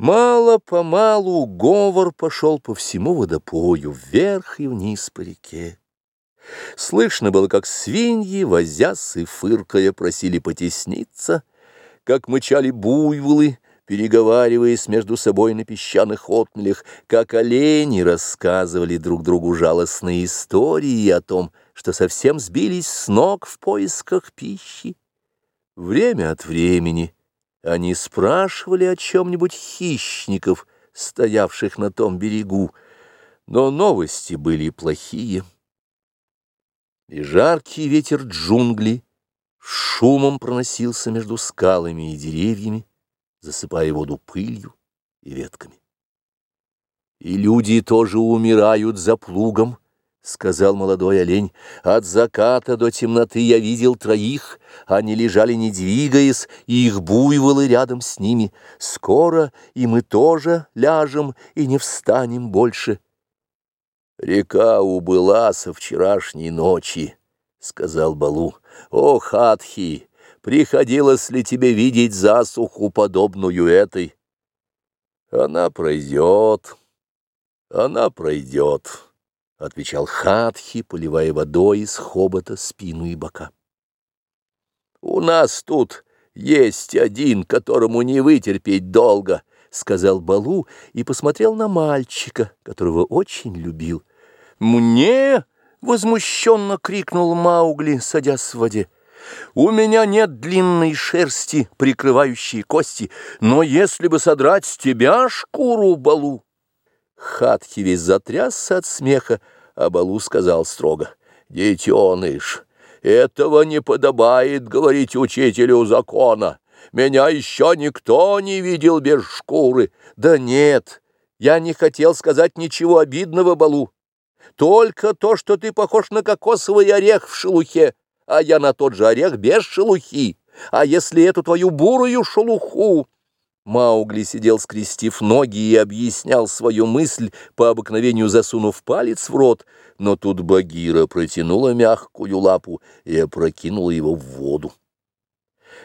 Мало-помалу говор пошел по всему водопою, вверх и вниз по реке. Слышно было, как свиньи, возясь и фыркая, просили потесниться, как мычали буйволы, переговариваясь между собой на песчаных отмелях, как олени рассказывали друг другу жалостные истории о том, что совсем сбились с ног в поисках пищи. Время от времени они спрашивали о чем-нибудь хищников, стоявших на том берегу, но новости были плохие. И жаркий ветер джунгли шумом проносился между скалами и деревьями, засыпая воду пылью и ветками. И люди тоже умирают за плугом, — сказал молодой олень. От заката до темноты я видел троих, они лежали не двигаясь, и их буйволы рядом с ними. Скоро и мы тоже ляжем и не встанем больше. Река убыла со вчерашней ночи, — сказал Балу. О, Хатхи, приходилось ли тебе видеть засуху, подобную этой? Она пройдет, она пройдет. — отвечал Хатхи, поливая водой из хобота спину и бока. «У нас тут есть один, которому не вытерпеть долго», — сказал Балу и посмотрел на мальчика, которого очень любил. «Мне?» — возмущенно крикнул Маугли, садясь в воде. «У меня нет длинной шерсти, прикрывающей кости, но если бы содрать с тебя шкуру, Балу...» Хатхи весь затрясся от смеха, а Балу сказал строго, «Детеныш, этого не подобает говорить учителю закона. Меня еще никто не видел без шкуры. Да нет, я не хотел сказать ничего обидного, Балу. Только то, что ты похож на кокосовый орех в шелухе, а я на тот же орех без шелухи. А если эту твою бурую шелуху Маугли сидел, скрестив ноги, и объяснял свою мысль, по обыкновению засунув палец в рот, но тут Багира протянула мягкую лапу и опрокинула его в воду.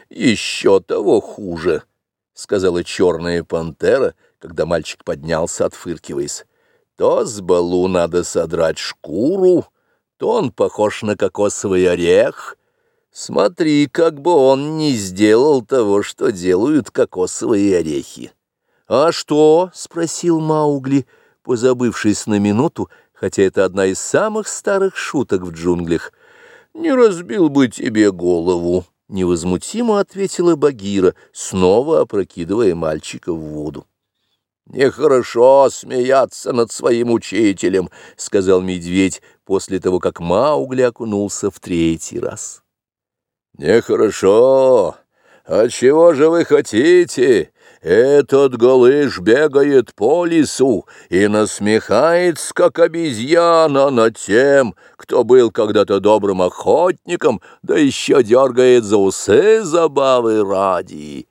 «Еще того хуже», — сказала черная пантера, когда мальчик поднялся, отфыркиваясь. «То с балу надо содрать шкуру, то он похож на кокосовый орех». Смотри, как бы он не сделал того, что делают кокосовые орехи. — А что? — спросил Маугли, позабывшись на минуту, хотя это одна из самых старых шуток в джунглях. — Не разбил бы тебе голову, — невозмутимо ответила Багира, снова опрокидывая мальчика в воду. — Нехорошо смеяться над своим учителем, — сказал медведь после того, как Маугли окунулся в третий раз. «Нехорошо. А чего же вы хотите? Этот голыш бегает по лесу и насмехается, как обезьяна, над тем, кто был когда-то добрым охотником, да еще дергает за усы забавы ради».